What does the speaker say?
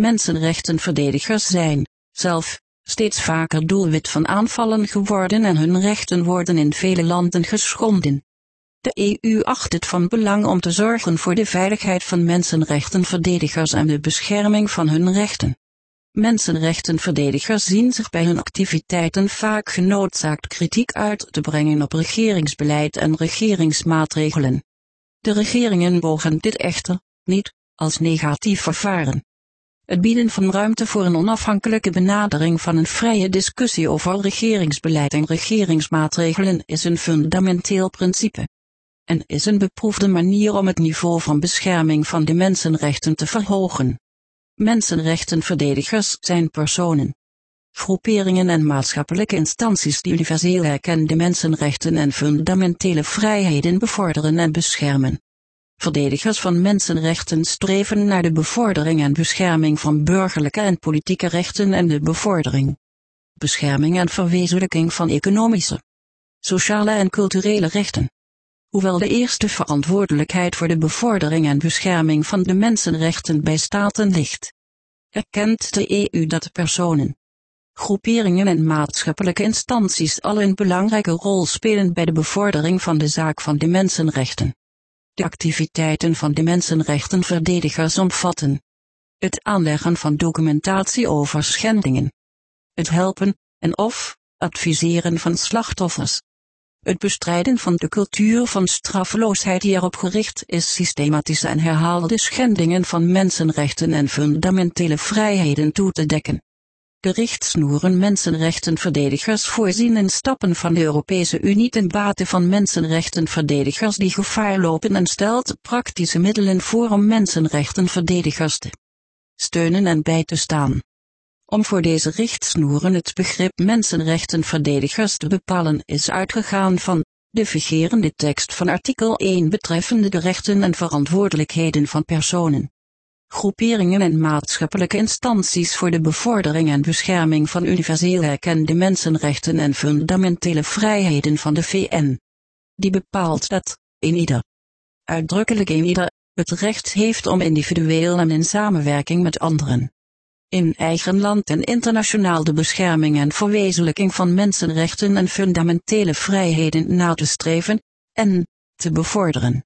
Mensenrechtenverdedigers zijn, zelf, steeds vaker doelwit van aanvallen geworden en hun rechten worden in vele landen geschonden. De EU acht het van belang om te zorgen voor de veiligheid van mensenrechtenverdedigers en de bescherming van hun rechten. Mensenrechtenverdedigers zien zich bij hun activiteiten vaak genoodzaakt kritiek uit te brengen op regeringsbeleid en regeringsmaatregelen. De regeringen mogen dit echter niet als negatief vervaren. Het bieden van ruimte voor een onafhankelijke benadering van een vrije discussie over regeringsbeleid en regeringsmaatregelen is een fundamenteel principe. En is een beproefde manier om het niveau van bescherming van de mensenrechten te verhogen. Mensenrechtenverdedigers zijn personen, groeperingen en maatschappelijke instanties die universeel erkende mensenrechten en fundamentele vrijheden bevorderen en beschermen. Verdedigers van mensenrechten streven naar de bevordering en bescherming van burgerlijke en politieke rechten en de bevordering, bescherming en verwezenlijking van economische, sociale en culturele rechten. Hoewel de eerste verantwoordelijkheid voor de bevordering en bescherming van de mensenrechten bij staten ligt, erkent de EU dat personen, groeperingen en maatschappelijke instanties al een belangrijke rol spelen bij de bevordering van de zaak van de mensenrechten. De activiteiten van de mensenrechtenverdedigers omvatten het aanleggen van documentatie over schendingen, het helpen en of adviseren van slachtoffers, het bestrijden van de cultuur van straffeloosheid die erop gericht is systematische en herhaalde schendingen van mensenrechten en fundamentele vrijheden toe te dekken. De richtsnoeren mensenrechtenverdedigers voorzien in stappen van de Europese Unie ten bate van mensenrechtenverdedigers die gevaar lopen en stelt praktische middelen voor om mensenrechtenverdedigers te steunen en bij te staan. Om voor deze richtsnoeren het begrip mensenrechtenverdedigers te bepalen is uitgegaan van de vigerende tekst van artikel 1 betreffende de rechten en verantwoordelijkheden van personen groeperingen en maatschappelijke instanties voor de bevordering en bescherming van universeel erkende mensenrechten en fundamentele vrijheden van de VN. Die bepaalt dat, in ieder, uitdrukkelijk in ieder, het recht heeft om individueel en in samenwerking met anderen, in eigen land en internationaal de bescherming en verwezenlijking van mensenrechten en fundamentele vrijheden na te streven, en te bevorderen.